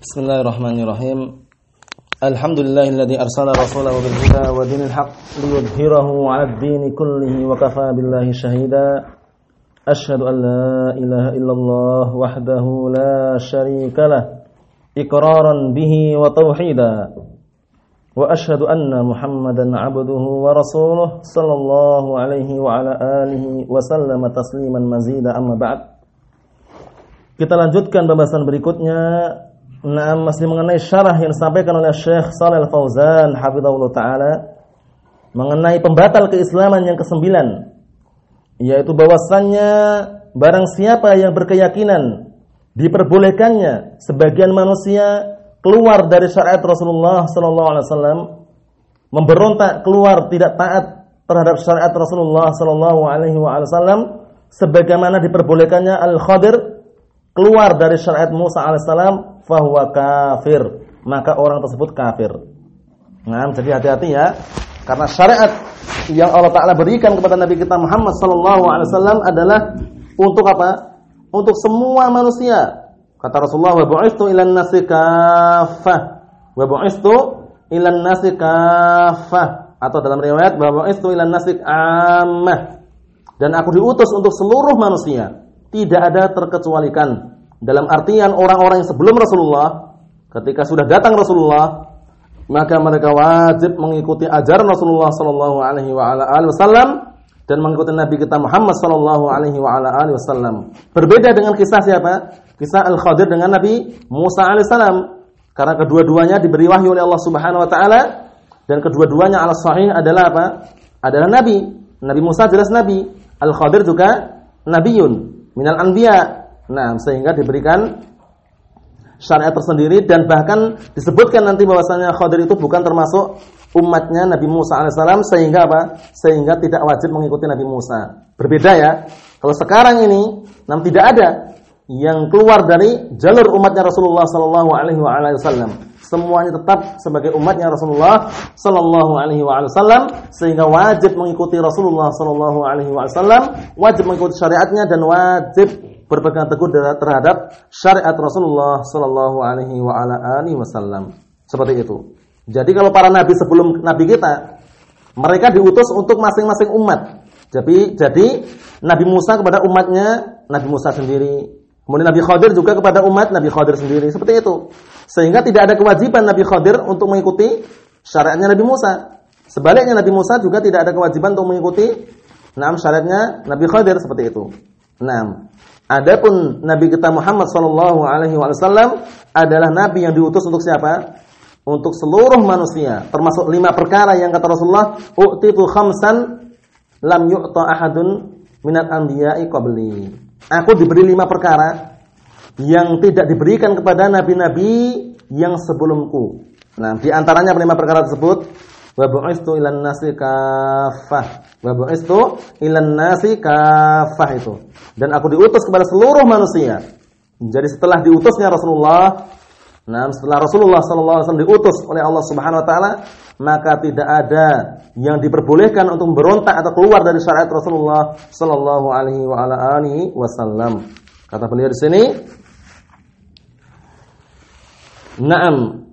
Bismillahirrahmanirrahim. Alhamdulillahilladzi arsala rasulahu bil huda wa dinil haqq liyudhhirahu 'alad dini kullihi wa wahdahu la syarika lah iqraran bihi wa tauhida. Anna Muhammadan 'abduhu wa sallallahu alaihi wa alihi wa tasliman mazida amma. Kita lanjutkan pembahasan berikutnya Nah, masih mengenai syarah yang disampaikan oleh Syekh Shalal Fauzan hafizahullah taala mengenai pembatal keislaman yang kesembilan yaitu bahwasannya barang siapa yang berkeyakinan diperbolehkannya sebagian manusia keluar dari syariat Rasulullah sallallahu alaihi wasallam memberontak keluar tidak taat terhadap syariat Rasulullah sallallahu alaihi wasallam sebagaimana diperbolehkannya Al-Khadir keluar dari syariat Musa alaihissalam fahuwa kafir, maka orang tersebut kafir. Nah, jadi hati-hati ya. Karena syariat yang Allah Taala berikan kepada Nabi kita Muhammad sallallahu alaihi wasallam adalah untuk apa? Untuk semua manusia. Kata Rasulullah, "Wa bu'istu ilan nasi kaffah." Wa bu'istu ilan nasi kaffah. Atau dalam riwayat, "Wa bu'istu ilan nasi ammah." Dan aku diutus untuk seluruh manusia, tidak ada terkecualikan. Dalam artian orang-orang yang sebelum Rasulullah ketika sudah datang Rasulullah maka mereka wajib mengikuti ajaran Rasulullah sallallahu alaihi wasallam dan mengikuti Nabi kita Muhammad sallallahu alaihi wasallam. Berbeda dengan kisah siapa? Kisah Al-Khadir dengan Nabi Musa alaihissalam. Karena kedua-duanya diberi wahyu oleh Allah Subhanahu wa taala dan kedua-duanya ala sahih adalah apa? Adalah nabi. Nabi Musa jelas nabi. Al-Khadir juga nabiun minal anbiya Nah, sehingga diberikan syariat tersendiri dan bahkan disebutkan nanti bahwasanya Khadir itu bukan termasuk umatnya Nabi Musa alaihissalam sehingga apa? Sehingga tidak wajib mengikuti Nabi Musa. Berbeda ya. Kalau sekarang ini, nam tidak ada yang keluar dari jalur umatnya Rasulullah wasallam. Semuanya tetap sebagai umatnya Rasulullah sallallahu alaihi wasallam sehingga wajib mengikuti Rasulullah sallallahu alaihi wasallam, wajib mengikuti syariatnya dan wajib berpegang teguh terhadap syariat Rasulullah sallallahu alaihi wasallam. Seperti itu. Jadi kalau para nabi sebelum nabi kita mereka diutus untuk masing-masing umat. Jadi jadi Nabi Musa kepada umatnya Nabi Musa sendiri. Kemudian Nabi Khadir juga kepada umat Nabi Khadir sendiri. Seperti itu. Sehingga tidak ada kewajiban Nabi Khadir untuk mengikuti syariatnya Nabi Musa. Sebaliknya Nabi Musa juga tidak ada kewajiban untuk mengikuti enam syariatnya Nabi Khadir seperti itu. Enam. Adapun Nabi kita Muhammad sallallahu alaihi wasallam adalah nabi yang diutus untuk siapa? Untuk seluruh manusia, termasuk lima perkara yang kata Rasulullah, "U'titu khamsan lam yu'ta ahadun minat anbiya'i qabli." Aku diberi lima perkara yang tidak diberikan kepada nabi-nabi yang sebelumku. Nah, di antaranya lima perkara tersebut, wa bu'istu ilan nasi kafah. Wa bu'istu ilan nasi kafah itu. Dan aku diutus kepada seluruh manusia. Jadi setelah diutusnya Rasulullah, nah setelah Rasulullah wasallam diutus oleh Allah Subhanahu wa taala, maka tidak ada yang diperbolehkan untuk memberontak atau keluar dari syariat Rasulullah wasallam. Kata beliau di sini, Naam,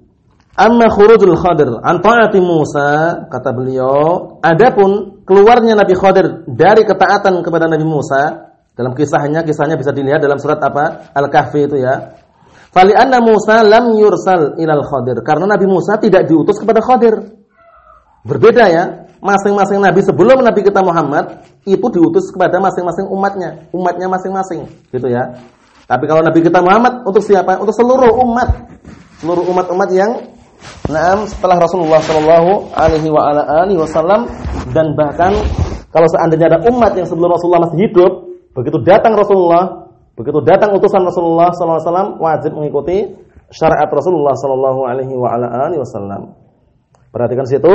Amma khurujul Khadir an ta'ati Musa, kata beliau, adapun keluarnya Nabi Khadir dari ketaatan kepada Nabi Musa, dalam kisahnya, kisahnya bisa dilihat dalam surat apa? Al-Kahfi itu ya. Fali anna Musa lam yursal ilal Khadir, karena Nabi Musa tidak diutus kepada Khadir. Berbeda ya, masing-masing nabi sebelum Nabi kita Muhammad itu diutus kepada masing-masing umatnya, umatnya masing-masing, gitu ya. Tapi kalau Nabi kita Muhammad untuk siapa? Untuk seluruh umat. Seluruh umat-umat yang Naam setelah Rasulullah Shallallahu Alaihi wa ala alihi Wasallam dan bahkan kalau seandainya ada umat yang sebelum Rasulullah masih hidup, begitu datang Rasulullah, begitu datang utusan Rasulullah Wasallam wajib mengikuti syariat Rasulullah Wasallam. Perhatikan situ,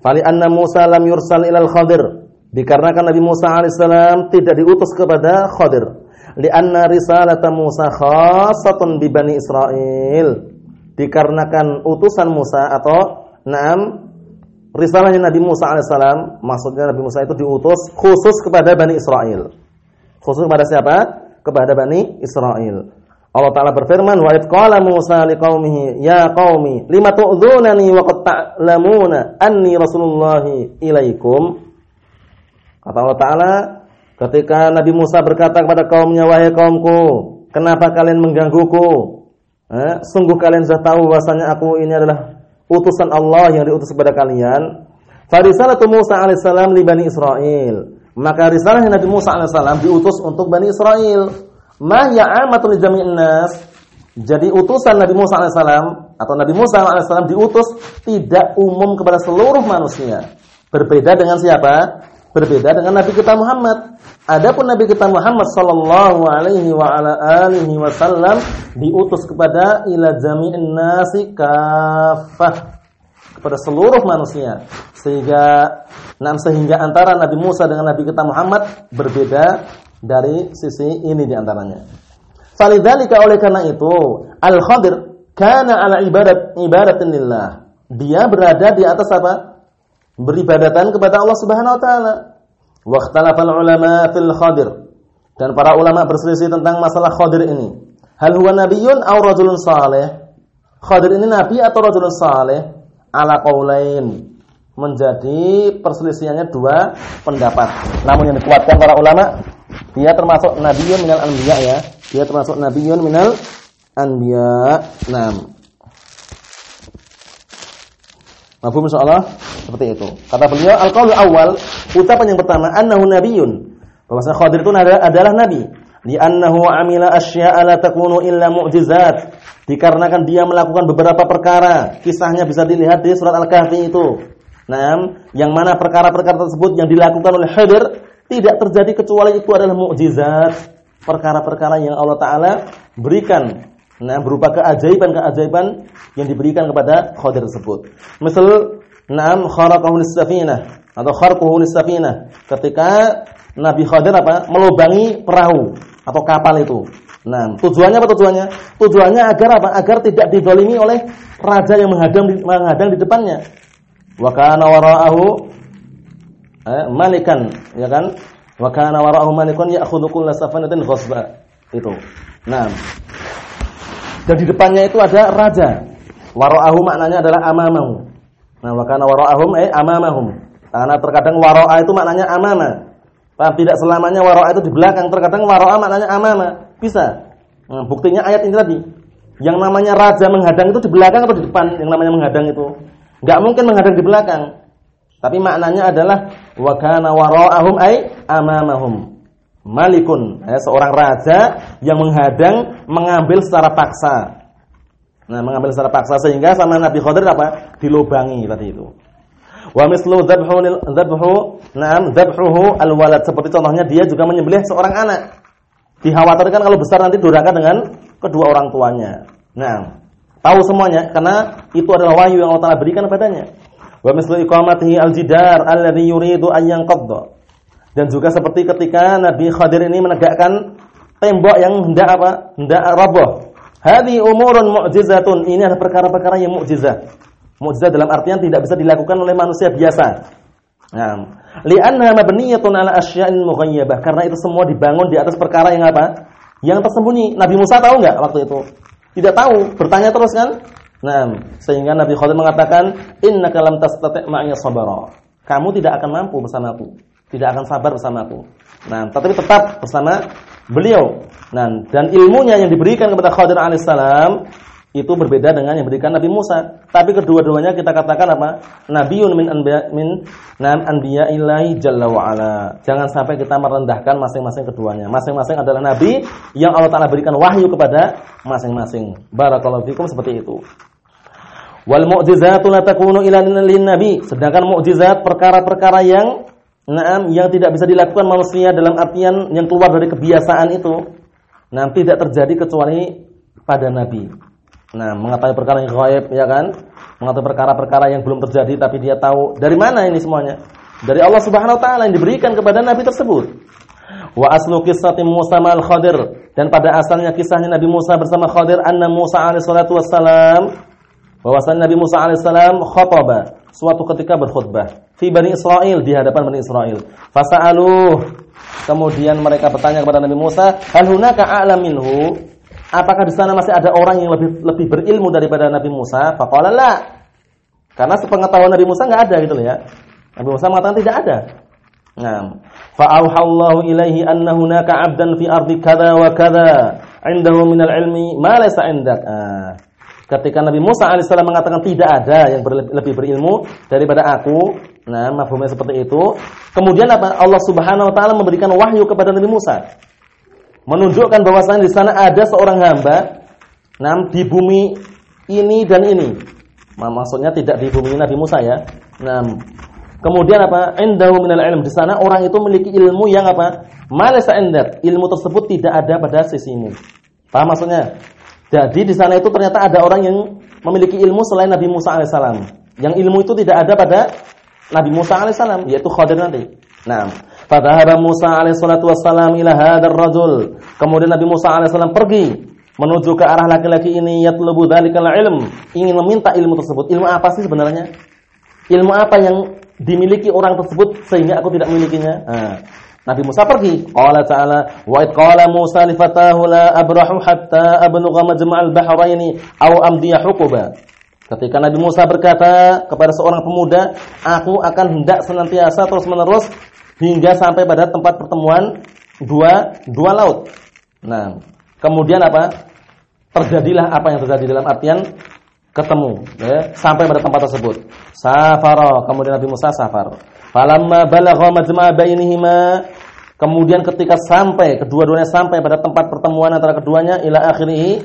fali anna Musa lam yursal ilal Khadir. Dikarenakan Nabi Musa alaihissalam tidak diutus kepada Khadir. Lianna risalata Musa khassatun bi Bani Israel dikarenakan utusan Musa atau naam risalahnya Nabi Musa alaihissalam, maksudnya Nabi Musa itu diutus khusus kepada Bani Israel. Khusus kepada siapa? Kepada Bani Israel. Allah Ta'ala berfirman, Wa idqala Musa liqaumihi, Ya qaumi, lima tu'dhunani wa qad ta'lamuna anni Rasulullahi ilaikum. Kata Allah Ta'ala, ketika Nabi Musa berkata kepada kaumnya, Wahai kaumku, kenapa kalian menggangguku? Eh, sungguh kalian sudah tahu bahasanya aku ini adalah utusan Allah yang diutus kepada kalian. Farisalatu Musa alaihissalam li Bani Israel. Maka risalah Nabi Musa alaihissalam diutus untuk Bani Israel ma ya'amatul jami'in nas. Jadi utusan Nabi Musa alaihissalam atau Nabi Musa alaihissalam diutus tidak umum kepada seluruh manusia. Berbeda dengan siapa? Berbeda dengan Nabi kita Muhammad. Adapun Nabi kita Muhammad sallallahu alaihi wa ala alihi wasallam diutus kepada ila jami'in nasi kafah kepada seluruh manusia. Sehingga nam sehingga antara Nabi Musa dengan Nabi kita Muhammad berbeda dari sisi ini di antaranya. Falidzalika oleh karena itu Al-Khadir kana ala ibadat ibadatin lillah. Dia berada di atas apa? Beribadatan kepada Allah Subhanahu wa taala. Wa ikhtalafal ulama fil Khadir. Dan para ulama berselisih tentang masalah Khadir ini. Hal huwa nabiyyun aw rajulun saleh? Khadir ini nabi atau rajulun saleh? Ala qaulain. Menjadi perselisihannya dua pendapat. Namun yang dikuatkan para ulama dia termasuk nabiyun minal anbiya ya. Dia termasuk nabiyun minal anbiya. Naam. Mafhum insyaallah seperti itu. Kata beliau al-qaul awal, ucapan yang pertama annahu nabiyyun. Bahwasanya Khadir itu adalah nabi. Li'annahu amila asya'a la takunu illa mu'jizat. Dikarenakan dia melakukan beberapa perkara. Kisahnya bisa dilihat di surat Al-Kahfi itu. Nah, yang mana perkara-perkara tersebut yang dilakukan oleh Khadir tidak terjadi kecuali itu adalah mukjizat, perkara-perkara yang Allah taala berikan nah berupa keajaiban-keajaiban yang diberikan kepada Khadir tersebut. Misal Naam kharaqahu safinah atau kharquhu safinah ketika Nabi Khadir apa? melubangi perahu atau kapal itu. Nah, tujuannya apa tujuannya? Tujuannya agar apa? Agar tidak didolimi oleh raja yang menghadang menghadang di depannya. Wa kana wara'ahu eh, malikan, ya kan? Wa kana wara'ahu malikun ya'khudhu kulla safanatin ghasba. Itu. Nah. Dan di depannya itu ada raja. Wara'ahu maknanya adalah amamahu. Nah, wa kana wara'ahum eh amamahum. Karena terkadang wara'a itu maknanya amama. Paham? Tidak selamanya wara'a itu di belakang, terkadang wara'a maknanya amama. Bisa. Nah, buktinya ayat ini tadi. Yang namanya raja menghadang itu di belakang atau di depan yang namanya menghadang itu? Enggak mungkin menghadang di belakang. Tapi maknanya adalah wa kana wara'ahum ay amamahum. Malikun, ya, seorang raja yang menghadang mengambil secara paksa. Nah, mengambil secara paksa sehingga sama Nabi Khadir apa? Dilubangi tadi itu. Wa mislu dzabhu dzabhu na'am dzabhuhu alwalad seperti contohnya dia juga menyembelih seorang anak. Dikhawatirkan kalau besar nanti durhaka dengan kedua orang tuanya. Nah, tahu semuanya karena itu adalah wahyu yang Allah Taala berikan kepadanya. Wa mislu iqamatihi al-jidar alladhi yuridu an yanqadda. Dan juga seperti ketika Nabi Khadir ini menegakkan tembok yang hendak apa? Hendak roboh. Hadi umurun mu'jizatun. Ini adalah perkara-perkara yang mukjizat. Mukjizat dalam artian tidak bisa dilakukan oleh manusia biasa. Nah, li'anna mabniyatun ala asya'in mughayyabah. Karena itu semua dibangun di atas perkara yang apa? Yang tersembunyi. Nabi Musa tahu enggak waktu itu? Tidak tahu. Bertanya terus kan? Nah, sehingga Nabi Khadir mengatakan, "Innaka lam tastati' ma'iya sabara." Kamu tidak akan mampu bersamaku, tidak akan sabar bersamaku. Nah, tetapi tetap bersama beliau. Nah, dan ilmunya yang diberikan kepada Khadir alaihissalam itu berbeda dengan yang diberikan Nabi Musa. Tapi kedua-duanya kita katakan apa? Nabiun min anbiya min nam anbiya ilahi jalla wa ala. Jangan sampai kita merendahkan masing-masing keduanya. Masing-masing adalah nabi yang Allah taala berikan wahyu kepada masing-masing. Barakallahu fikum seperti itu. Wal mu'jizatu la takunu ila nabi. Sedangkan mukjizat perkara-perkara yang Naam yang tidak bisa dilakukan manusia dalam artian yang keluar dari kebiasaan itu. Nah, tidak terjadi kecuali pada nabi. Nah, mengetahui perkara yang gaib ya kan? Mengetahui perkara-perkara yang belum terjadi tapi dia tahu dari mana ini semuanya? Dari Allah Subhanahu wa taala yang diberikan kepada nabi tersebut. Wa aslu qissati Musa mal Khadir dan pada asalnya kisahnya Nabi Musa bersama Khadir anna Musa alaihi salatu wassalam bahwasanya Nabi Musa alaihissalam khotbah suatu ketika berkhutbah fi Bani Israel di hadapan Bani Israel. Fasa'aluh kemudian mereka bertanya kepada Nabi Musa, "Hal hunaka a'lam minhu?" Apakah di sana masih ada orang yang lebih lebih berilmu daripada Nabi Musa? Faqala la. Karena sepengetahuan Nabi Musa enggak ada gitu loh ya. Nabi Musa mengatakan tidak ada. Nah, fa'auhallahu ilaihi anna hunaka 'abdan fi ardi kadza wa kadza 'indahu minal ilmi ma laysa 'indak. Ah. Ketika Nabi Musa alaihissalam mengatakan tidak ada yang lebih berilmu daripada aku, nah mafhumnya seperti itu. Kemudian apa? Allah Subhanahu wa taala memberikan wahyu kepada Nabi Musa. Menunjukkan bahwasanya di sana ada seorang hamba nah di bumi ini dan ini. Nah, maksudnya tidak di bumi Nabi Musa ya. Nah, kemudian apa? Indahu minal ilm. Di sana orang itu memiliki ilmu yang apa? Malasa indak. Ilmu tersebut tidak ada pada sisimu. Paham maksudnya? Jadi di sana itu ternyata ada orang yang memiliki ilmu selain Nabi Musa alaihissalam. Yang ilmu itu tidak ada pada Nabi Musa alaihissalam, yaitu Khadir nanti. Nah, fadhahaba Musa alaihissalatu wassalam ila hadzal rajul. Kemudian Nabi Musa alaihissalam pergi menuju ke arah laki-laki ini yatlubu dzalikal ilm, ingin meminta ilmu tersebut. Ilmu apa sih sebenarnya? Ilmu apa yang dimiliki orang tersebut sehingga aku tidak memilikinya? Nah, Nabi Musa pergi. Qala ta'ala, wa id qala Musa li fatahu la abrahu hatta ablugha majma'al bahraini aw amdiya huquba. Ketika Nabi Musa berkata kepada seorang pemuda, aku akan hendak senantiasa terus-menerus hingga sampai pada tempat pertemuan dua dua laut. Nah, kemudian apa? Terjadilah apa yang terjadi dalam artian ketemu ya, sampai pada tempat tersebut. Safara, kemudian Nabi Musa safar. Falamma balagha majma'a bainihima kemudian ketika sampai kedua-duanya sampai pada tempat pertemuan antara keduanya ila akhirih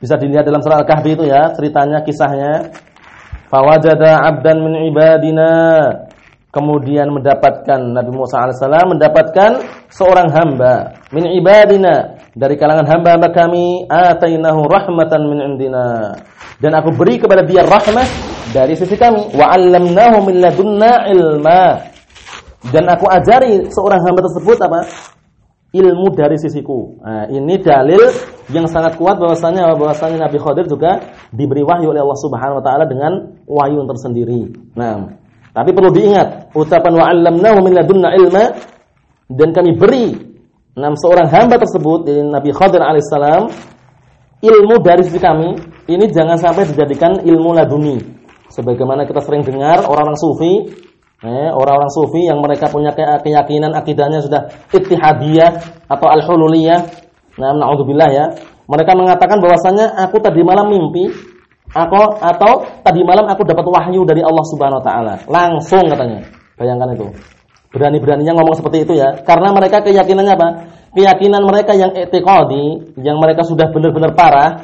bisa dilihat dalam surah Al-Kahfi itu ya ceritanya kisahnya fawajada 'abdan min ibadina kemudian mendapatkan Nabi Musa alaihissalam mendapatkan seorang hamba min ibadina dari kalangan hamba-hamba kami atainahu rahmatan min indina. Dan aku beri kepada dia rahmat dari sisi kami. Wa 'allamnahu min ladunna ilma. Dan aku ajari seorang hamba tersebut apa? Ilmu dari sisiku. Nah, ini dalil yang sangat kuat bahwasanya bahwasanya Nabi Khadir juga diberi wahyu oleh Allah Subhanahu wa taala dengan wahyu tersendiri. Nah tapi perlu diingat ucapan wa 'allamnahu min ladunna ilma dan kami beri enam seorang hamba tersebut dari Nabi Khadir alaihissalam ilmu dari sisi kami ini jangan sampai dijadikan ilmu laduni. Sebagaimana kita sering dengar orang-orang sufi, eh, orang-orang sufi yang mereka punya keyakinan akidahnya sudah ittihadiyah atau al-hululiyah. Nah, naudzubillah ya. Mereka mengatakan bahwasanya aku tadi malam mimpi aku atau tadi malam aku dapat wahyu dari Allah Subhanahu wa taala. Langsung katanya. Bayangkan itu. Berani-beraninya ngomong seperti itu ya. Karena mereka keyakinannya apa? Keyakinan mereka yang etiqadi, yang mereka sudah benar-benar parah,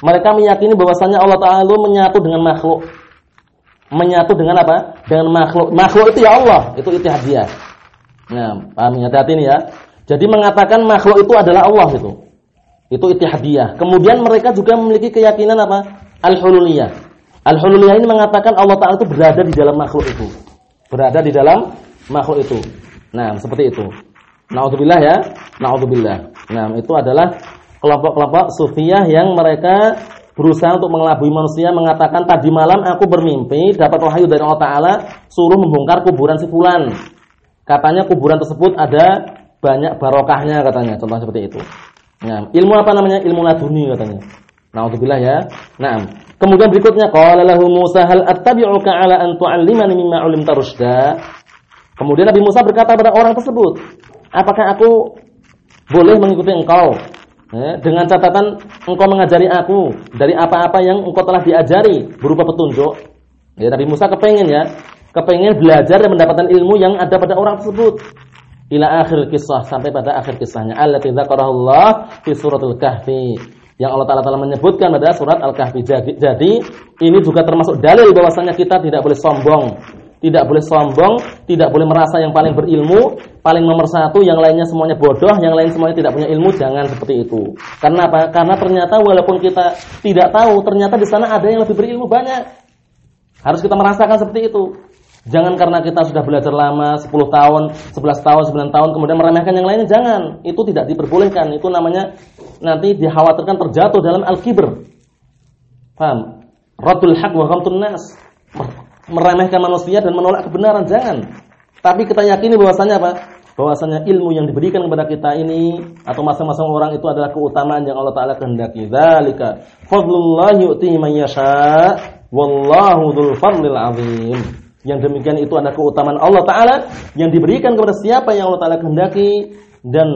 mereka meyakini bahwasanya Allah Taala menyatu dengan makhluk. Menyatu dengan apa? Dengan makhluk. Makhluk itu ya Allah, itu ittihadiyah. Nah, paham ya? hati ini ya. Jadi mengatakan makhluk itu adalah Allah itu. Itu ittihadiyah. Kemudian mereka juga memiliki keyakinan apa? Al-hululiyah. Al-hululiyah ini mengatakan Allah Taala itu berada di dalam makhluk itu. Berada di dalam makhluk itu. Nah, seperti itu. Nauzubillah ya. Nauzubillah. Nah, itu adalah kelompok-kelompok sufiyah yang mereka berusaha untuk mengelabui manusia mengatakan tadi malam aku bermimpi dapat wahyu dari Allah Taala suruh membongkar kuburan si fulan. Katanya kuburan tersebut ada banyak barokahnya katanya, contoh seperti itu. Nah, ilmu apa namanya? Ilmu laduni katanya. Nauzubillah ya. Nah, kemudian berikutnya qala lahu Musa hal attabi'uka ala an tu'allimani mimma 'ulimta rusyda. Kemudian Nabi Musa berkata kepada orang tersebut, "Apakah aku boleh mengikuti engkau Ya, dengan catatan engkau mengajari aku dari apa-apa yang engkau telah diajari berupa petunjuk. Ya, Nabi Musa kepengen ya, kepengen belajar dan mendapatkan ilmu yang ada pada orang tersebut. Ila akhir kisah sampai pada akhir kisahnya. Allati dzakarahullah fi suratul kahfi. Yang Allah Taala telah menyebutkan pada surat Al-Kahfi. Jadi, ini juga termasuk dalil bahwasanya kita tidak boleh sombong tidak boleh sombong, tidak boleh merasa yang paling berilmu, paling nomor satu, yang lainnya semuanya bodoh, yang lain semuanya tidak punya ilmu, jangan seperti itu. Karena apa? Karena ternyata walaupun kita tidak tahu, ternyata di sana ada yang lebih berilmu banyak. Harus kita merasakan seperti itu. Jangan karena kita sudah belajar lama, 10 tahun, 11 tahun, 9 tahun, kemudian meremehkan yang lainnya, jangan. Itu tidak diperbolehkan. Itu namanya nanti dikhawatirkan terjatuh dalam al-kibr. Paham? Radul haq wa ghamtun nas meremehkan manusia dan menolak kebenaran jangan. Tapi kita yakini bahwasanya apa? bahwasanya ilmu yang diberikan kepada kita ini atau masing-masing orang itu adalah keutamaan yang Allah taala kehendaki. Dzalika fadlullah yu'tihi man yasha wallahu dzul fadlil azim. Yang demikian itu adalah keutamaan Allah taala yang diberikan kepada siapa yang Allah taala kehendaki dan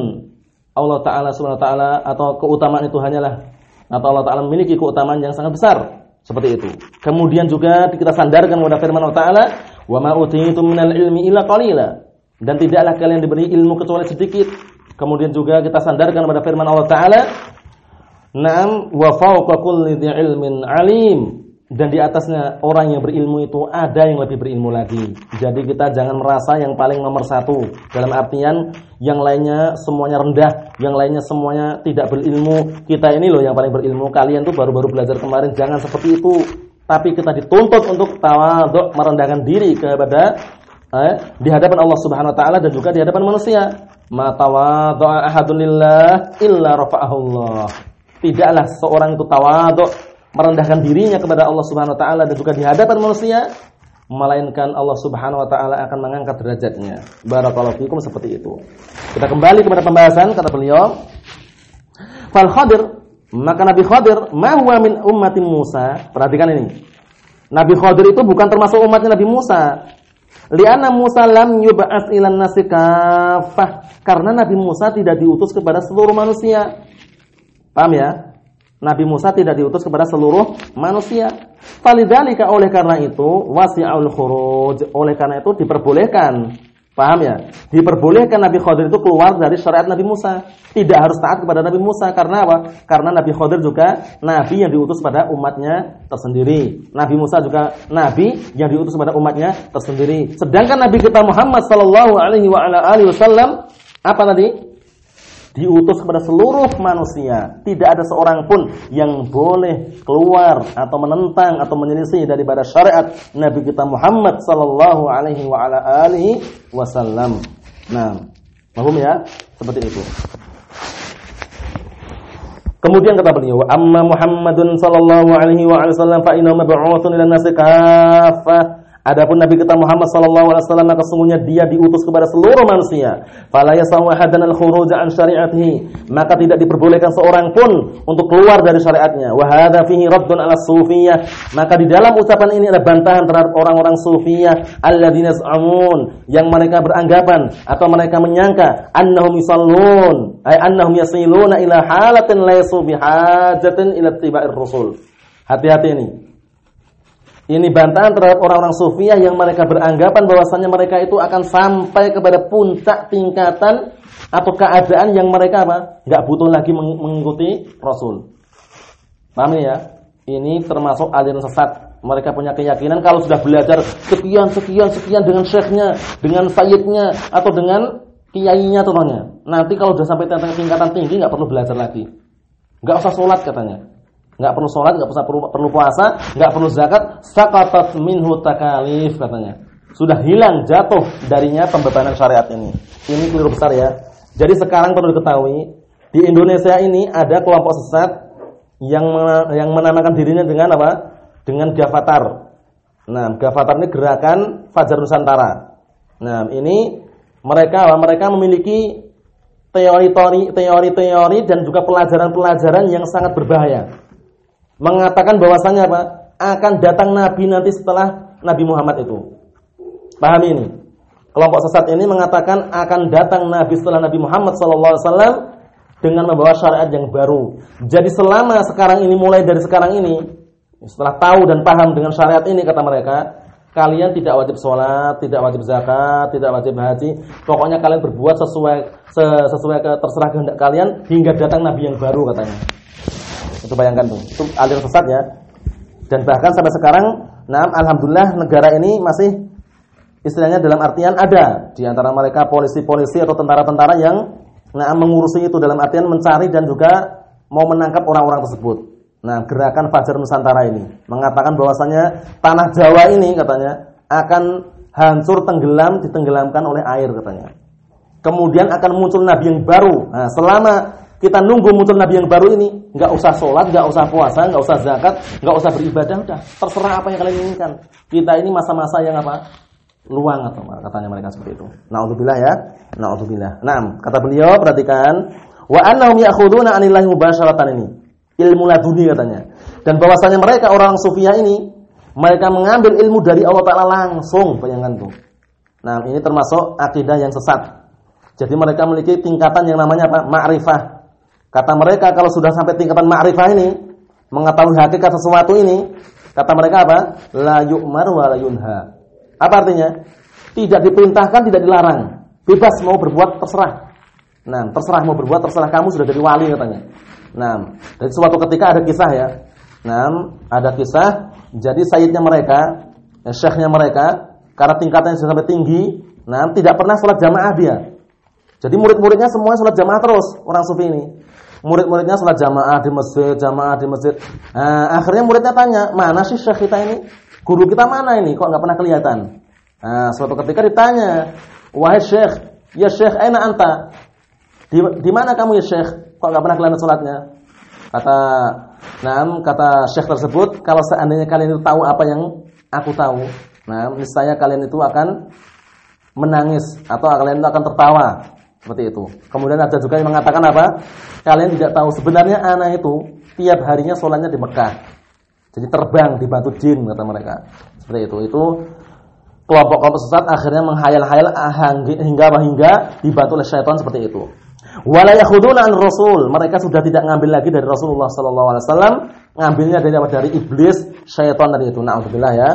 Allah taala subhanahu wa atau keutamaan itu hanyalah atau Allah taala memiliki keutamaan yang sangat besar seperti itu. Kemudian juga kita sandarkan kepada firman Allah taala, "Wa ma utitum minal ilmi illa qalila." dan tidaklah kalian diberi ilmu kecuali sedikit. Kemudian juga kita sandarkan pada firman Allah taala, "Na'am wa fawqa kulli ilmin alim." Dan di atasnya orang yang berilmu itu ada yang lebih berilmu lagi. Jadi kita jangan merasa yang paling nomor satu. Dalam artian yang lainnya semuanya rendah, yang lainnya semuanya tidak berilmu. Kita ini loh yang paling berilmu. Kalian tuh baru-baru belajar kemarin. Jangan seperti itu. Tapi kita dituntut untuk tawaduk merendahkan diri kepada eh, di hadapan Allah Subhanahu wa taala dan juga di hadapan manusia. Ma tawadhu'a ahadun lillah illa rafa'ahu Allah. Tidaklah seorang itu tawadhu merendahkan dirinya kepada Allah Subhanahu wa taala dan juga di hadapan manusia melainkan Allah Subhanahu wa taala akan mengangkat derajatnya. Barakallahu fikum seperti itu. Kita kembali kepada pembahasan kata beliau. Fal Khadir, maka Nabi Khadir ma huwa min ummati Musa. Perhatikan ini. Nabi Khadir itu bukan termasuk umatnya Nabi Musa. Liana Musa lam yub'ats ilan nasi kafah. Karena Nabi Musa tidak diutus kepada seluruh manusia. Paham ya? Nabi Musa tidak diutus kepada seluruh manusia. Falidzalika oleh karena itu wasi'ul khuruj. Oleh karena itu diperbolehkan Paham ya? Diperbolehkan Nabi Khadir itu keluar dari syariat Nabi Musa. Tidak harus taat kepada Nabi Musa. Karena apa? Karena Nabi Khadir juga Nabi yang diutus pada umatnya tersendiri. Nabi Musa juga Nabi yang diutus pada umatnya tersendiri. Sedangkan Nabi kita Muhammad Sallallahu Alaihi Wasallam apa tadi? Diutus kepada seluruh manusia. Tidak ada seorang pun yang boleh keluar atau menentang atau menyelisih daripada syariat Nabi kita Muhammad sallallahu alaihi wa ala alihi wasallam. Nah, paham ya? Seperti itu. Kemudian kata beliau, "Amma Muhammadun sallallahu alaihi wa sallam fa innahu mab'utsun ila nasi kaffah." Adapun Nabi kita Muhammad sallallahu alaihi wasallam maka sesungguhnya dia diutus kepada seluruh manusia. Fala yasawu hadan al-khuruj an syari'atihi. Maka tidak diperbolehkan seorang pun untuk keluar dari syariatnya. Wa hadza fihi raddun ala sufiyah. Maka di dalam ucapan ini ada bantahan terhadap orang-orang sufiyah alladzina yaz'amun yang mereka beranggapan atau mereka menyangka annahum yusallun ay annahum yasiluna ila halatin laysu bihajatin ila tiba'ir rasul. Hati-hati ini. Ini bantahan terhadap orang-orang sufiah yang mereka beranggapan bahwasanya mereka itu akan sampai kepada puncak tingkatan atau keadaan yang mereka apa? Enggak butuh lagi mengikuti Rasul. Paham ya? Ini termasuk aliran sesat. Mereka punya keyakinan kalau sudah belajar sekian sekian sekian dengan syekhnya, dengan sayyidnya atau dengan kiainya contohnya. Nanti kalau sudah sampai tingkatan tinggi nggak perlu belajar lagi. Nggak usah sholat katanya nggak perlu sholat, nggak perlu perlu puasa, nggak perlu zakat, sakatat minhu takalif katanya. Sudah hilang jatuh darinya pembebanan syariat ini. Ini keliru besar ya. Jadi sekarang perlu diketahui di Indonesia ini ada kelompok sesat yang yang menamakan dirinya dengan apa? Dengan Gavatar. Nah, Gavatar ini gerakan Fajar Nusantara. Nah, ini mereka mereka memiliki teori-teori teori-teori dan juga pelajaran-pelajaran yang sangat berbahaya mengatakan bahwasanya apa? Akan datang nabi nanti setelah Nabi Muhammad itu. Paham ini? Kelompok sesat ini mengatakan akan datang nabi setelah Nabi Muhammad SAW dengan membawa syariat yang baru. Jadi selama sekarang ini mulai dari sekarang ini setelah tahu dan paham dengan syariat ini kata mereka, kalian tidak wajib sholat, tidak wajib zakat, tidak wajib haji. Pokoknya kalian berbuat sesuai sesuai terserah kehendak kalian hingga datang nabi yang baru katanya. Itu bayangkan tuh. Itu aliran sesat ya. Dan bahkan sampai sekarang, nah alhamdulillah negara ini masih istilahnya dalam artian ada di antara mereka polisi-polisi atau tentara-tentara yang nah mengurusi itu dalam artian mencari dan juga mau menangkap orang-orang tersebut. Nah, gerakan Fajar Nusantara ini mengatakan bahwasanya tanah Jawa ini katanya akan hancur tenggelam ditenggelamkan oleh air katanya. Kemudian akan muncul nabi yang baru. Nah, selama kita nunggu muncul nabi yang baru ini, nggak usah sholat, nggak usah puasa, nggak usah zakat, nggak usah beribadah, udah terserah apa yang kalian inginkan. Kita ini masa-masa yang apa? luang atau katanya mereka seperti itu. Nauzubillah ya. Nauzubillah. Naam, kata beliau perhatikan wa annahum ya'khuduna 'anillahi mubasyaratan ini. Ilmu laduni katanya. Dan bahwasanya mereka orang sufiyah ini mereka mengambil ilmu dari Allah taala langsung, bayangkan tuh. Nah, ini termasuk akidah yang sesat. Jadi mereka memiliki tingkatan yang namanya apa? Ma'rifah. Kata mereka kalau sudah sampai tingkatan ma'rifah ini, mengetahui hakikat sesuatu ini, kata mereka apa? La yu'mar wa la yunha. Apa artinya? Tidak diperintahkan, tidak dilarang. Bebas mau berbuat terserah. Nah, terserah mau berbuat terserah kamu sudah jadi wali katanya. Nah, dari suatu ketika ada kisah ya. Nah, ada kisah jadi sayyidnya mereka, ya, syekhnya mereka karena tingkatannya sudah sampai tinggi, nah tidak pernah sholat jamaah dia. Jadi murid-muridnya semua sholat jamaah terus orang sufi ini. Murid-muridnya sholat jamaah di masjid, jamaah di masjid. Nah, akhirnya muridnya tanya, mana sih syekh kita ini? Guru kita mana ini? Kok nggak pernah kelihatan? Nah, suatu ketika ditanya, wahai syekh, ya syekh, enak anta? Di, di mana kamu ya syekh? Kok nggak pernah kelihatan sholatnya? Kata, nah, kata syekh tersebut, kalau seandainya kalian itu tahu apa yang aku tahu, nah, niscaya kalian itu akan menangis atau kalian itu akan tertawa seperti itu. Kemudian ada juga yang mengatakan apa? Kalian tidak tahu sebenarnya anak itu tiap harinya sholatnya di Mekah. Jadi terbang di batu jin kata mereka. Seperti itu. Itu kelompok-kelompok sesat akhirnya menghayal-hayal hingga hingga dibantu oleh syaitan seperti itu. Wala yakhuduna an rasul. Mereka sudah tidak ngambil lagi dari Rasulullah sallallahu alaihi wasallam, ngambilnya dari apa? Dari iblis, syaitan tadi itu. Nauzubillah ya.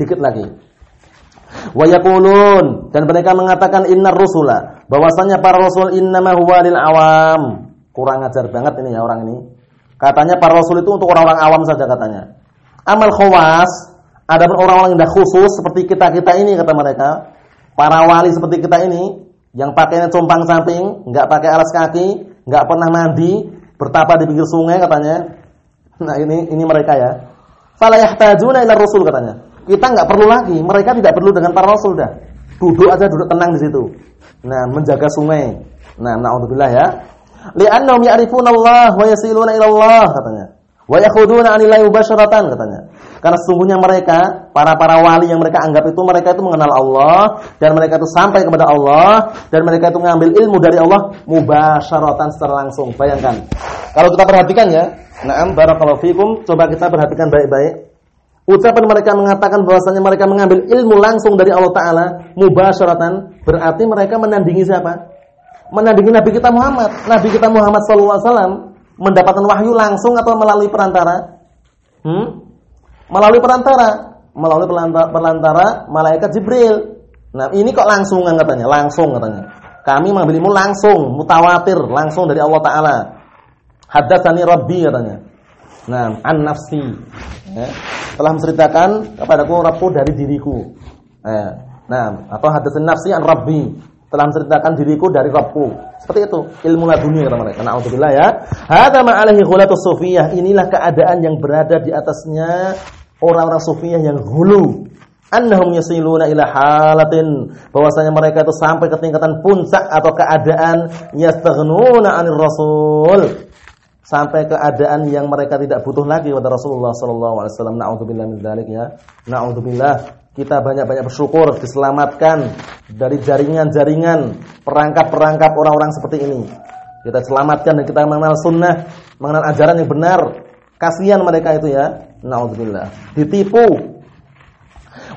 Dikit lagi. Wa yaqulun dan mereka mengatakan innar rusula bahwasanya para rasul innama huwa awam. Kurang ajar banget ini ya orang ini. Katanya para rasul itu untuk orang-orang awam saja katanya. Amal khawas ada orang-orang yang dah khusus seperti kita-kita ini kata mereka. Para wali seperti kita ini yang pakainya compang samping, enggak pakai alas kaki, enggak pernah mandi, bertapa di pinggir sungai katanya. Nah, ini ini mereka ya. Fala yahtajuna ila rasul katanya. Kita nggak perlu lagi, mereka tidak perlu dengan para rasul dah. Duduk aja duduk tenang di situ. Nah, menjaga sungai. Nah, naudzubillah ya. Li'annahum ya'rifuna Allah wa yasiluna ila Allah katanya. Wa yakhuduna 'anillahi mubasyaratan katanya. Karena sesungguhnya mereka, para-para wali yang mereka anggap itu mereka itu mengenal Allah dan mereka itu sampai kepada Allah dan mereka itu mengambil ilmu dari Allah mubasyaratan secara langsung. Bayangkan. Kalau kita perhatikan ya, na'am barakallahu fikum, coba kita perhatikan baik-baik. Ucapan mereka mengatakan bahwasanya mereka mengambil ilmu langsung dari Allah Taala mubasyaratan, berarti mereka menandingi siapa? Menandingi Nabi kita Muhammad. Nabi kita Muhammad wasallam mendapatkan wahyu langsung atau melalui perantara? Hmm? Melalui perantara, melalui perantara, malaikat Jibril. Nah, ini kok langsung katanya, langsung katanya. Kami mengambil langsung, mutawatir, langsung dari Allah Taala. Haddatsani Rabbi katanya. Nah, an nafsi. Ya. Telah menceritakan kepadaku Rabbu dari diriku. Ya. Nah, atau hadasan nafsi an Rabbi. Telah menceritakan diriku dari Rabbu. Seperti itu, ilmu laduni kata mereka. Nauzubillah ya. Hadza ma alaihi ghulatus sufiyah. Inilah keadaan yang berada di atasnya orang-orang sufiyah yang hulu. Annahum yasiluna ila halatin bahwasanya mereka itu sampai ke tingkatan puncak atau keadaan yastaghnuna 'anil rasul sampai keadaan yang mereka tidak butuh lagi kepada Rasulullah sallallahu alaihi wasallam. Nauzubillah min dzalik ya. Nauzubillah. Kita banyak-banyak bersyukur diselamatkan dari jaringan-jaringan perangkap-perangkap orang-orang seperti ini. Kita selamatkan dan kita mengenal sunnah, mengenal ajaran yang benar. Kasihan mereka itu ya. Nauzubillah. Ditipu.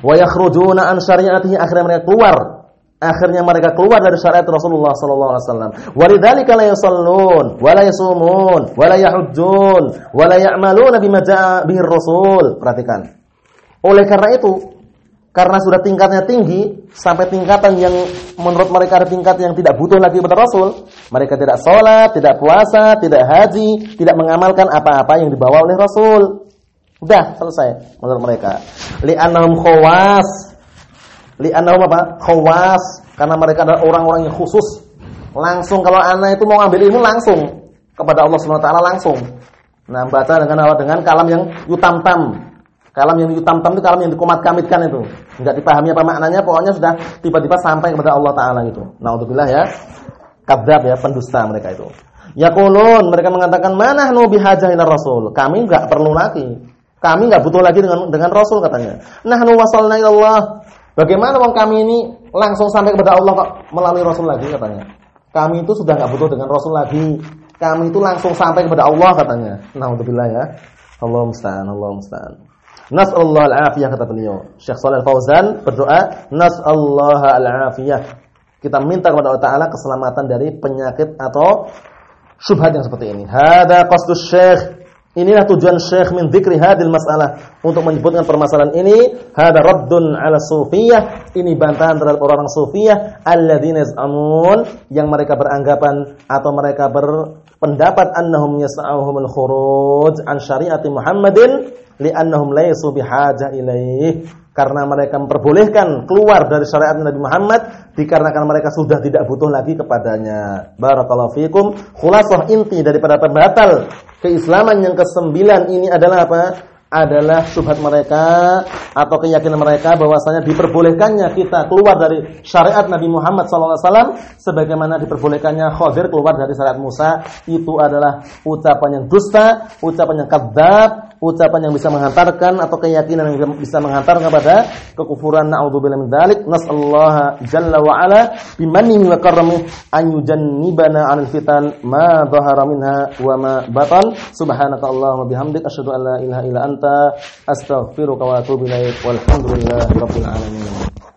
Wa yakhrujuna an syariatihi akhirnya mereka keluar akhirnya mereka keluar dari syariat Rasulullah sallallahu alaihi wasallam. Walidzalika la yusallun wa la yasumun wa la yahujjun wa la ya'maluna bima ja'a bihi Rasul. Perhatikan. Oleh karena itu, karena sudah tingkatnya tinggi sampai tingkatan yang menurut mereka ada tingkat yang tidak butuh lagi kepada Rasul, mereka tidak sholat, tidak puasa, tidak haji, tidak mengamalkan apa-apa yang dibawa oleh Rasul. Sudah selesai menurut mereka. Li'annahum khawas li'annahum apa? Khawas karena mereka adalah orang-orang yang khusus. Langsung kalau anak itu mau ambil ilmu langsung kepada Allah Subhanahu wa taala langsung. Nah, baca dengan? Dengan kalam yang yutamtam. Kalam yang yutamtam itu kalam yang dikumat-kamitkan itu. Enggak dipahami apa maknanya, pokoknya sudah tiba-tiba sampai kepada Allah taala itu. Nauzubillah ya. Kadzab ya, pendusta mereka itu. Yaqulun, mereka mengatakan, "Mana nu bihajah ila Rasul?" Kami enggak perlu lagi. Kami enggak butuh lagi dengan dengan Rasul katanya. Nahnu wasalna ila Allah Bagaimana wong kami ini langsung sampai kepada Allah kok melalui Rasul lagi katanya. Kami itu sudah nggak butuh dengan Rasul lagi. Kami itu langsung sampai kepada Allah katanya. Nauzubillah ya. Allah musta'an, Allah musta'an. Nas'allahu al-afiyah kata beliau. Syekh Shalal Fauzan berdoa, nas'allahu al-afiyah. Kita minta kepada Allah Taala keselamatan dari penyakit atau syubhat yang seperti ini. Hada qasdus syekh Inilah tujuan Syekh min dzikri hadil masalah untuk menyebutkan permasalahan ini hada raddun ala sufiyah ini bantahan terhadap orang-orang sufiyah alladzina yaz'amun yang mereka beranggapan atau mereka berpendapat annahum yas'auhumul khuruj an syariati Muhammadin li'annahum laysu bihajah ilaih karena mereka memperbolehkan keluar dari syariat Nabi Muhammad dikarenakan mereka sudah tidak butuh lagi kepadanya. Barakallahu fikum. Khulasah inti daripada pembatal keislaman yang kesembilan ini adalah apa? Adalah syubhat mereka atau keyakinan mereka bahwasanya diperbolehkannya kita keluar dari syariat Nabi Muhammad SAW sebagaimana diperbolehkannya Khadir keluar dari syariat Musa. Itu adalah ucapan yang dusta, ucapan yang kadzab, ucapan yang bisa menghantarkan atau keyakinan yang bisa menghantarkan kepada kekufuran. Naudzubillah min dzalik. Nasallaha jalla wa ala bimannihi wa karramihi an yujannibana 'anil fitan ma dhahara minha wa ma batan. Subhanaka allahumma bihamdik. Asyhadu an la ilaha illa anta فأستغفرك وأتوب إليك والحمد لله رب العالمين.